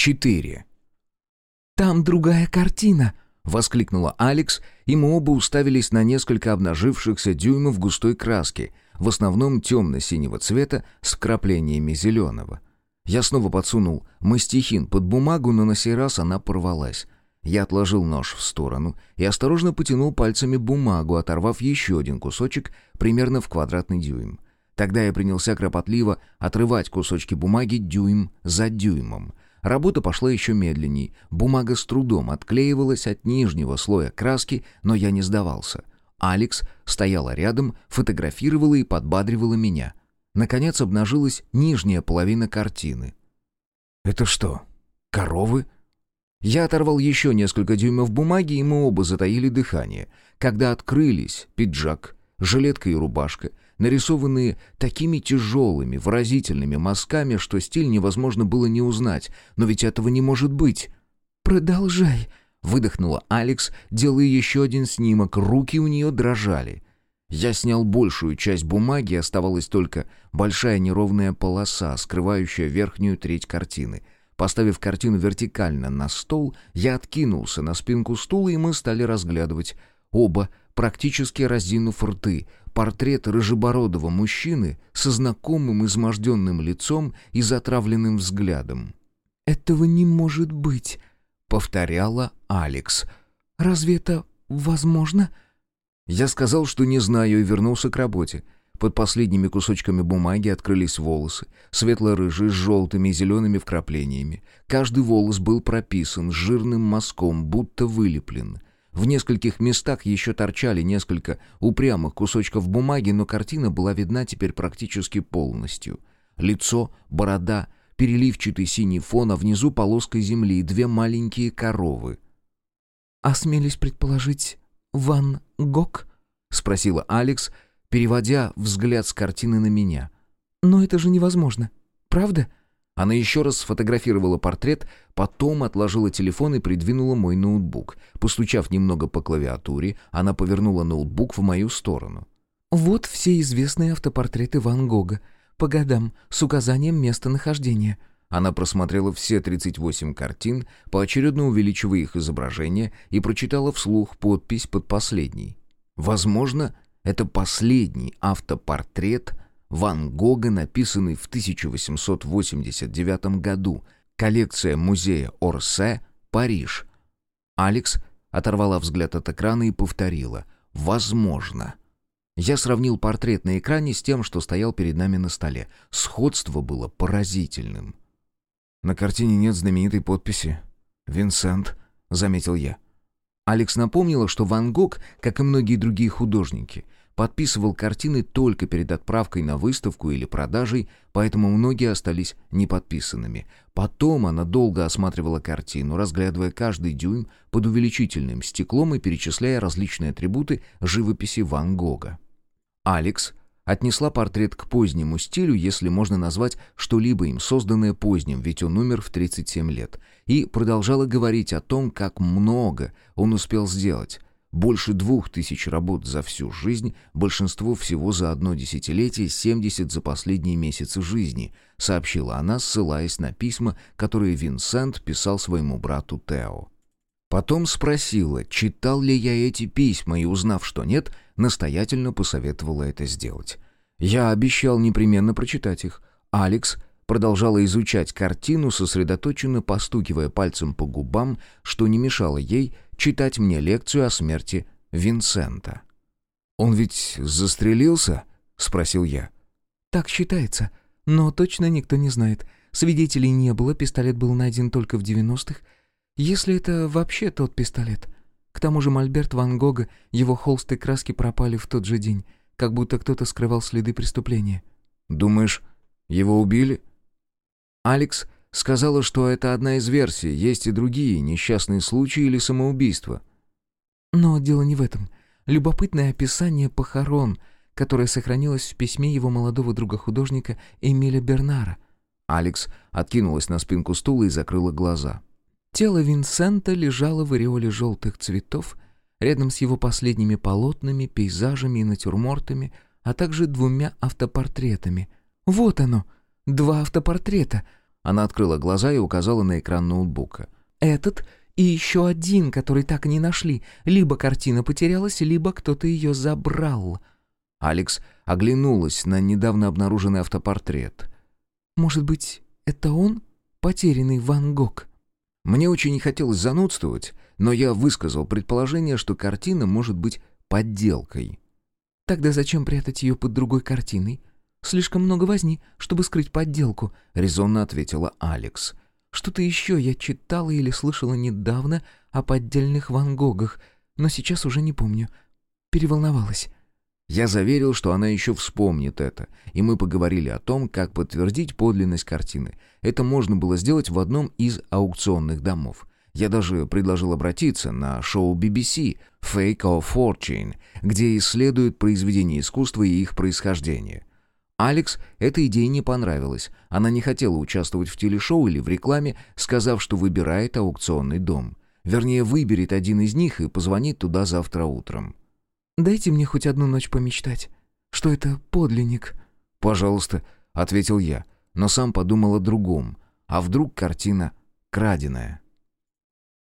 4. «Там другая картина!» — воскликнула Алекс, и мы оба уставились на несколько обнажившихся дюймов густой краски, в основном темно-синего цвета с вкраплениями зеленого. Я снова подсунул мастихин под бумагу, но на сей раз она порвалась. Я отложил нож в сторону и осторожно потянул пальцами бумагу, оторвав еще один кусочек примерно в квадратный дюйм. Тогда я принялся кропотливо отрывать кусочки бумаги дюйм за дюймом. Работа пошла еще медленней. Бумага с трудом отклеивалась от нижнего слоя краски, но я не сдавался. Алекс стояла рядом, фотографировала и подбадривала меня. Наконец обнажилась нижняя половина картины. «Это что, коровы?» Я оторвал еще несколько дюймов бумаги, и мы оба затаили дыхание. Когда открылись пиджак, жилетка и рубашка, нарисованные такими тяжелыми, выразительными мазками, что стиль невозможно было не узнать. Но ведь этого не может быть. «Продолжай», — выдохнула Алекс, делая еще один снимок. Руки у нее дрожали. Я снял большую часть бумаги, оставалась только большая неровная полоса, скрывающая верхнюю треть картины — Поставив картину вертикально на стол, я откинулся на спинку стула, и мы стали разглядывать. Оба, практически раздвинув рты, портрет рыжебородого мужчины со знакомым изможденным лицом и затравленным взглядом. «Этого не может быть», — повторяла Алекс. «Разве это возможно?» Я сказал, что не знаю, и вернулся к работе. Под последними кусочками бумаги открылись волосы, светло-рыжие, с желтыми и зелеными вкраплениями. Каждый волос был прописан жирным мазком, будто вылеплен. В нескольких местах еще торчали несколько упрямых кусочков бумаги, но картина была видна теперь практически полностью. Лицо, борода, переливчатый синий фон, а внизу полоска земли и две маленькие коровы. «Осмелись предположить, Ван Гог?» — спросила Алекс, — переводя взгляд с картины на меня. «Но это же невозможно. Правда?» Она еще раз сфотографировала портрет, потом отложила телефон и придвинула мой ноутбук. Постучав немного по клавиатуре, она повернула ноутбук в мою сторону. «Вот все известные автопортреты Ван Гога. По годам, с указанием местонахождения». Она просмотрела все 38 картин, поочередно увеличивая их изображение, и прочитала вслух подпись под последней. Возможно, это последний автопортрет Ван Гога, написанный в 1889 году. Коллекция музея Орсе, Париж. Алекс оторвала взгляд от экрана и повторила «Возможно». Я сравнил портрет на экране с тем, что стоял перед нами на столе. Сходство было поразительным. «На картине нет знаменитой подписи. Винсент», — заметил я. Алекс напомнила, что Ван Гог, как и многие другие художники, подписывал картины только перед отправкой на выставку или продажей, поэтому многие остались неподписанными. Потом она долго осматривала картину, разглядывая каждый дюйм под увеличительным стеклом и перечисляя различные атрибуты живописи Ван Гога. Алекс отнесла портрет к позднему стилю, если можно назвать что-либо им созданное поздним, ведь он умер в 37 лет, и продолжала говорить о том, как много он успел сделать. Больше двух тысяч работ за всю жизнь, большинство всего за одно десятилетие, 70 за последние месяцы жизни, сообщила она, ссылаясь на письма, которые Винсент писал своему брату Тео. Потом спросила, читал ли я эти письма, и, узнав, что нет, настоятельно посоветовала это сделать. Я обещал непременно прочитать их. Алекс продолжала изучать картину, сосредоточенно постукивая пальцем по губам, что не мешало ей читать мне лекцию о смерти Винсента. «Он ведь застрелился?» — спросил я. «Так считается, но точно никто не знает. Свидетелей не было, пистолет был найден только в 90-х, если это вообще тот пистолет. К тому же Мольберт Ван Гога, его холсты краски пропали в тот же день, как будто кто-то скрывал следы преступления. «Думаешь, его убили?» Алекс сказала, что это одна из версий, есть и другие, несчастные случаи или самоубийства. Но дело не в этом. Любопытное описание похорон, которое сохранилось в письме его молодого друга-художника Эмиля Бернара. Алекс откинулась на спинку стула и закрыла глаза. Тело Винсента лежало в ореоле желтых цветов, рядом с его последними полотнами, пейзажами и натюрмортами, а также двумя автопортретами. Вот оно, два автопортрета. Она открыла глаза и указала на экран ноутбука. «Этот и еще один, который так и не нашли. Либо картина потерялась, либо кто-то ее забрал». Алекс оглянулась на недавно обнаруженный автопортрет. «Может быть, это он? Потерянный Ван Гог?» Мне очень не хотелось занудствовать, но я высказал предположение, что картина может быть подделкой. «Тогда зачем прятать ее под другой картиной? Слишком много возни, чтобы скрыть подделку», — резонно ответила Алекс. «Что-то еще я читала или слышала недавно о поддельных Ван Гогах, но сейчас уже не помню. Переволновалась». Я заверил, что она еще вспомнит это, и мы поговорили о том, как подтвердить подлинность картины. Это можно было сделать в одном из аукционных домов. Я даже предложил обратиться на шоу BBC «Fake or Fortune», где исследуют произведения искусства и их происхождение. Алекс эта идея не понравилась. Она не хотела участвовать в телешоу или в рекламе, сказав, что выбирает аукционный дом. Вернее, выберет один из них и позвонит туда завтра утром. «Дайте мне хоть одну ночь помечтать. Что это подлинник?» «Пожалуйста», — ответил я, но сам подумал о другом. А вдруг картина краденая?